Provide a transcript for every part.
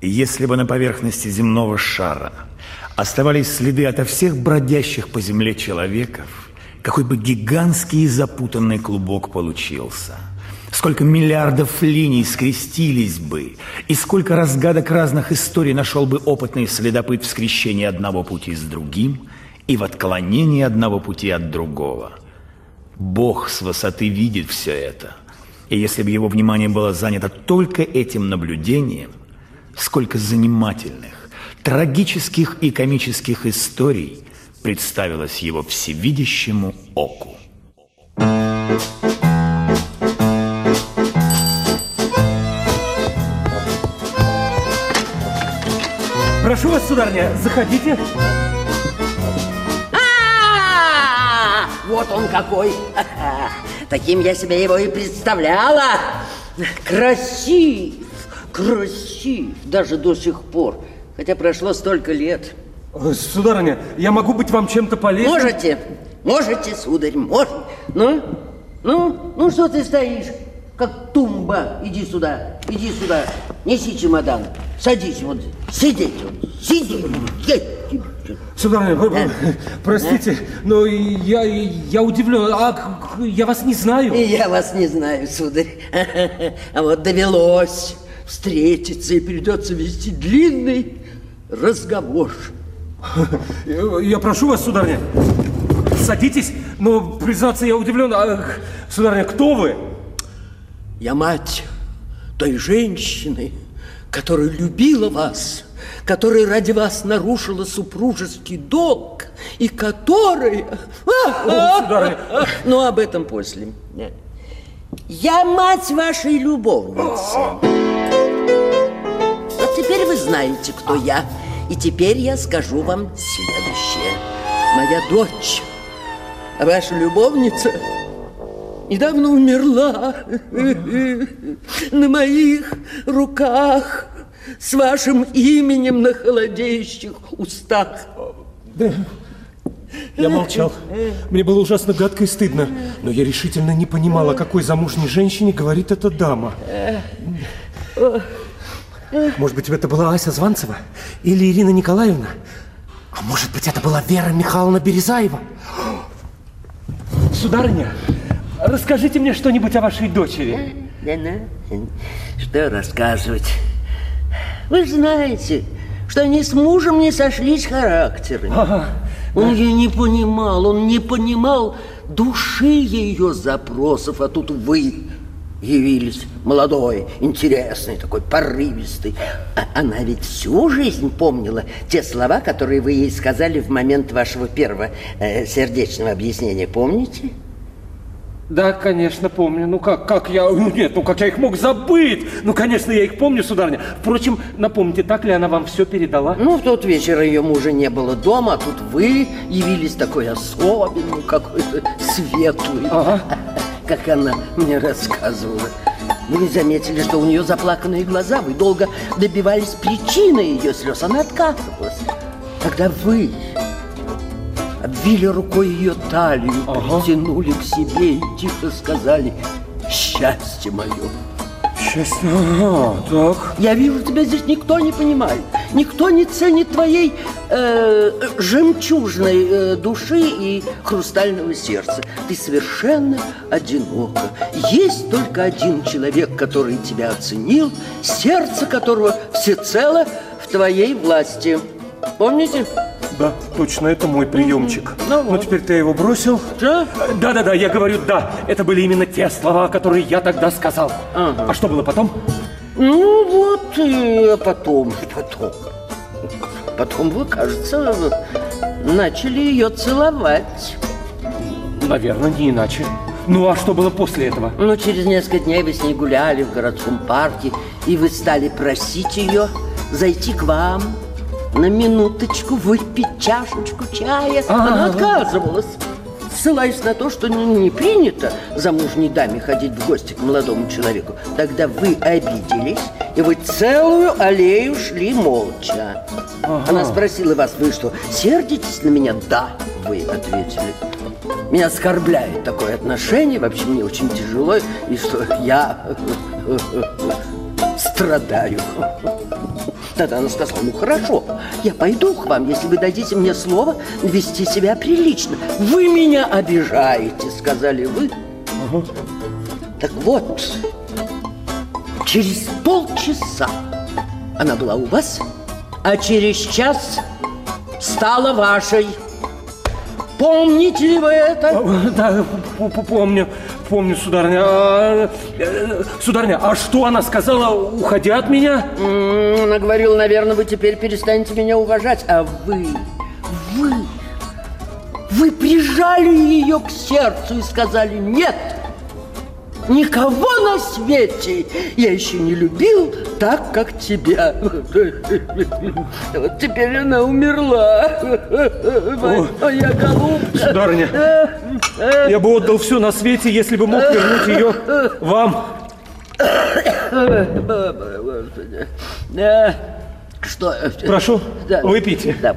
Если бы на поверхности земного шара оставались следы ото всех бродящих по земле человеков, какой бы гигантский и запутанный клубок получился. Сколько миллиардов линий скрестились бы, и сколько разгадок разных историй нашел бы опытный следопыт в скрещении одного пути с другим и в отклонении одного пути от другого. Бог с высоты видит все это. И если бы его внимание было занято только этим наблюдением, сколько занимательных, трагических и комических историй представилось его всевидящему оку. Прошу вас, сударыня, заходите. А, Вот он какой. Таким я себе его и представляла. Красив, красив, даже до сих пор. Хотя прошло столько лет. Э, Сударыня, я могу быть вам чем-то полезным? Можете, можете, сударь, можете. Ну, ну, ну что ты стоишь, как тумба? Иди сюда, иди сюда, неси чемодан, садись вот, сидеть вот, чё- Сударыня, вы- Да. простите, но я, я удивлен. А я вас не знаю. Я вас не знаю, сударь. А вот довелось встретиться и придется вести длинный разговор. Я прошу вас, сударыня, садитесь. Но, признаться, я удивлен. А, сударыня, кто вы? Я мать той женщины, которая любила вас, которая ради вас нарушила супружеский долг и которая... О, сударыня. Ну, об этом после. Я мать вашей любовницы. Знаете, кто я. И теперь я скажу вам следующее. Моя дочь, ваша любовница, недавно умерла на моих руках с вашим именем на холодеющих устах. Я молчал. Мне было ужасно гадко и стыдно. Но я решительно не понимал, о какой замужней женщине говорит эта дама. Может быть, это была Ася Званцева? Или Ирина Николаевна? А может быть, это была Вера Михайловна Березаева? Сударыня, расскажите мне что-нибудь о вашей дочери. Да ну, что рассказывать? Вы знаете, что они с мужем не сошлись характерами. Он ее не понимал, он не понимал души ее запросов, а тут вы явились молодой, интересный, такой порывистый. А она ведь всю жизнь помнила те слова, которые вы ей сказали в момент вашего первого э, сердечного объяснения. Помните? Да, конечно, помню. Ну как, как я... Ну нет, ну как я их мог забыть? Ну, конечно, я их помню, сударыня. Впрочем, напомните, так ли она вам все передала? Ну, в тот вечер ее мужа не было дома, а тут вы явились такой особенный, какой-то светлый. Ага. Как она мне рассказывала. Вы заметили, что у нее заплаканные глаза. Вы долго добивались причины ее слез. Она отказывалась. Когда вы обвили рукой ее талию, Ага. притянули к себе и тихо сказали «Счастье мое». Счастье. Ага, так. Я вижу, тебя здесь никто не понимает. Никто не ценит твоей э, жемчужной э, души и хрустального сердца. Ты совершенно одинока. Есть только один человек, который тебя оценил, сердце которого всецело в твоей власти. Помните? Да, точно, это мой приемчик. Ну вот. теперь ты его бросил. Да? Да-да-да, я говорю да. Это были именно те слова, которые я тогда сказал. Ага. А что было потом? Ну вот, и потом, потом. Потом вы, кажется, начали ее целовать. Наверное, не иначе. Ну, а что было после этого? Ну, через несколько дней вы с ней гуляли в городском парке, и вы стали просить ее зайти к вам на минуточку выпить чашечку чая. А. Она отказывалась, ссылаясь на то, что не, принято замужней даме ходить в гости к молодому человеку. Тогда вы обиделись, и вы целую аллею шли молча. Она спросила вас, вы что, сердитесь на меня? Да, вы ответили. Меня оскорбляет такое отношение, вообще мне очень тяжело, и что я страдаю. Тогда она сказала, ну хорошо, я пойду к вам, если вы дадите мне слово вести себя прилично. Вы меня обижаете, сказали вы. Так вот, через полчаса она была у вас, а через час стала вашей. Помните ли вы это? Да, помню, помню, сударыня. А, э, сударыня, а что она сказала, уходя от меня? Она говорила, наверное, вы теперь перестанете меня уважать, а вы, вы, вы прижали ее к сердцу и сказали нет. Никого на свете я еще не любил так, как тебя. Вот теперь она умерла. Моя голубка. Сударыня, я бы отдал все на свете, если бы мог вернуть ее вам. Что? Прошу, Да. выпейте. Да.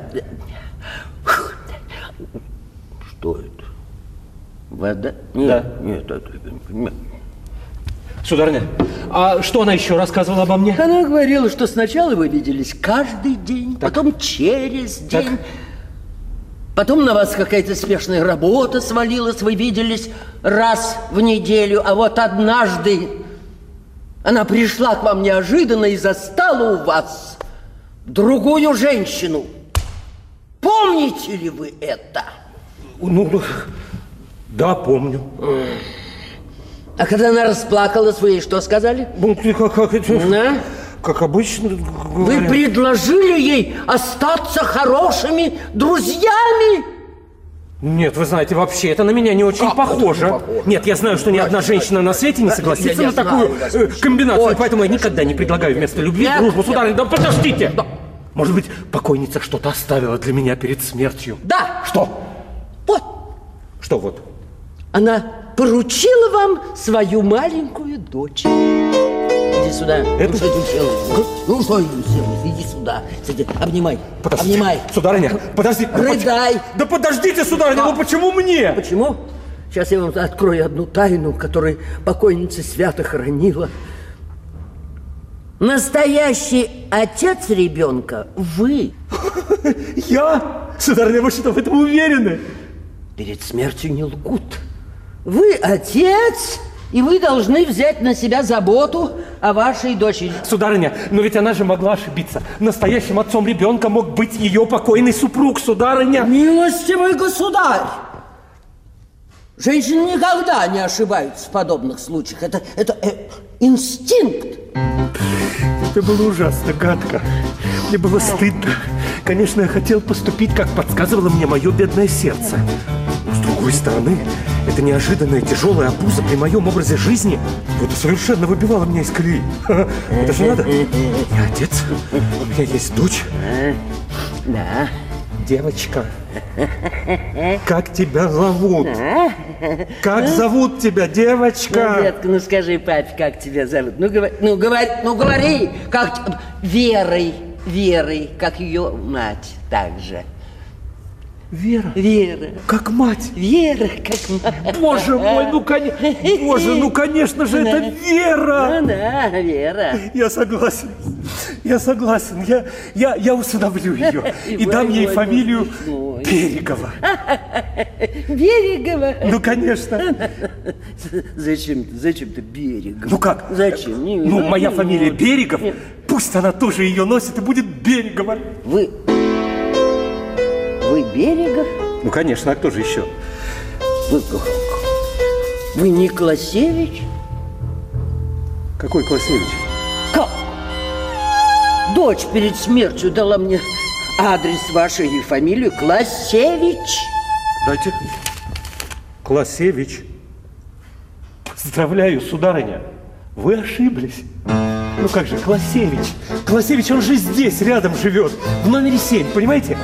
Что это? Вода? Нет, Да. нет, это... нет. Сударыня, а что она еще рассказывала обо мне? Она говорила, что сначала вы виделись каждый день, потом через Так. Потом на вас какая-то спешная работа свалилась, вы виделись раз в неделю, а вот однажды она пришла к вам неожиданно и застала у вас другую женщину. Помните ли вы это? Ну, да, помню. А когда она расплакалась, вы ей что сказали? Ну, ты как, как, это- Да? Как обычно Вы говорят. предложили ей остаться хорошими друзьями? Нет, вы знаете, вообще это на меня не очень Как похоже. не похоже? Нет, я знаю, что ни одна женщина на свете не согласится я на знаю, такую вас э, комбинацию, Очень. поэтому я никогда не предлагаю вместо любви Нет, дружбу. Сударыня, да подождите! Может быть, покойница что-то оставила для меня перед смертью? Да. Что? Вот. Что вот? Она поручила вам свою маленькую дочь. Иди сюда. Это- Ну что ты делаешь? Ну что ты делаешь? Иди сюда. Сиди. Обнимай. Подождите. Обнимай. Сударыня, подождите. да Рыдай. Да подождите, сударыня, ну почему мне? Почему? Сейчас я вам открою одну тайну, которую покойница свято хранила. Настоящий отец ребенка вы. Я? Сударыня, вы что, в этом уверены? Перед смертью не лгут. Вы отец, и вы должны взять на себя заботу о вашей дочери. Сударыня, но ведь она же могла ошибиться. Настоящим отцом ребенка мог быть ее покойный супруг, сударыня. Милостивый государь! Женщины никогда не ошибаются в подобных случаях. Это, это э, инстинкт. Это было ужасно гадко. Мне было стыдно. Конечно, я хотел поступить, как подсказывало мне мое бедное сердце. Но с другой стороны, это неожиданная тяжелая обуза при моем образе жизни. Это совершенно выбивало меня из колеи. Это же надо. Я отец, у меня есть дочь, Да. девочка. Как тебя зовут? Как зовут тебя, Ну, девочка? детка, ну скажи папе, как тебя зовут? Ну, говори, ну, говори, ну, говори как... Верой, Верой, как ее мать также. Вера. Вера. Как мать. Вера, как мать. Боже мой, ну конечно, боже, ну конечно же это Вера. Ну да, Вера. Я согласен, я согласен, я, я, я усыновлю ее и дам ей фамилию. Берегова. Берегова. Ну, конечно. Зачем, зачем ты Берегова? Ну как? Зачем? Ну, моя фамилия Берегов, пусть она тоже ее носит и будет Берегова. Вы... Вы Берегов? Ну, конечно, а кто же еще? Вы, вы Николасевич? Какой Классевич? Как? Дочь перед смертью дала мне адрес вашей и фамилию Классевич. Дайте. Классевич. Поздравляю, сударыня. Вы ошиблись. Ну как же, Классевич. Классевич, он же здесь, рядом живет. В номере 7, понимаете?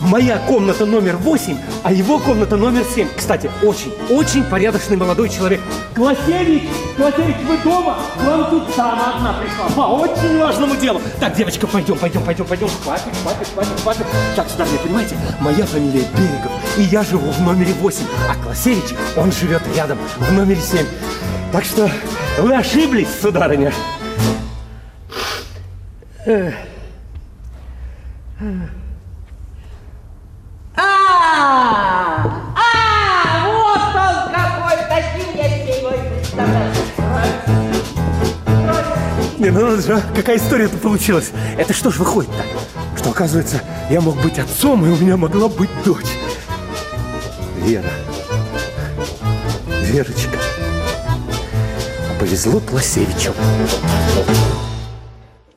Моя комната номер 8, а его комната номер 7. Кстати, очень, очень порядочный молодой человек. Классевич, Классевич, вы дома? Вам тут дама одна пришла. По очень важному делу. Так, девочка, пойдем, пойдем, пойдем, пойдем. Хватит, хватит, хватит, хватит. Так, сударыня, понимаете? Моя фамилия Берегов, и я живу в номере 8, а Классевич, он живет рядом, в номере 7. Так что вы ошиблись, сударыня. А, а, вот он какой, таким я его представляю. Не, ну же, а, какая история-то получилась. Это что ж выходит-то? Что, оказывается, я мог быть отцом, и у меня могла быть дочь. Вера. Верочка. Повезло Пласевичу.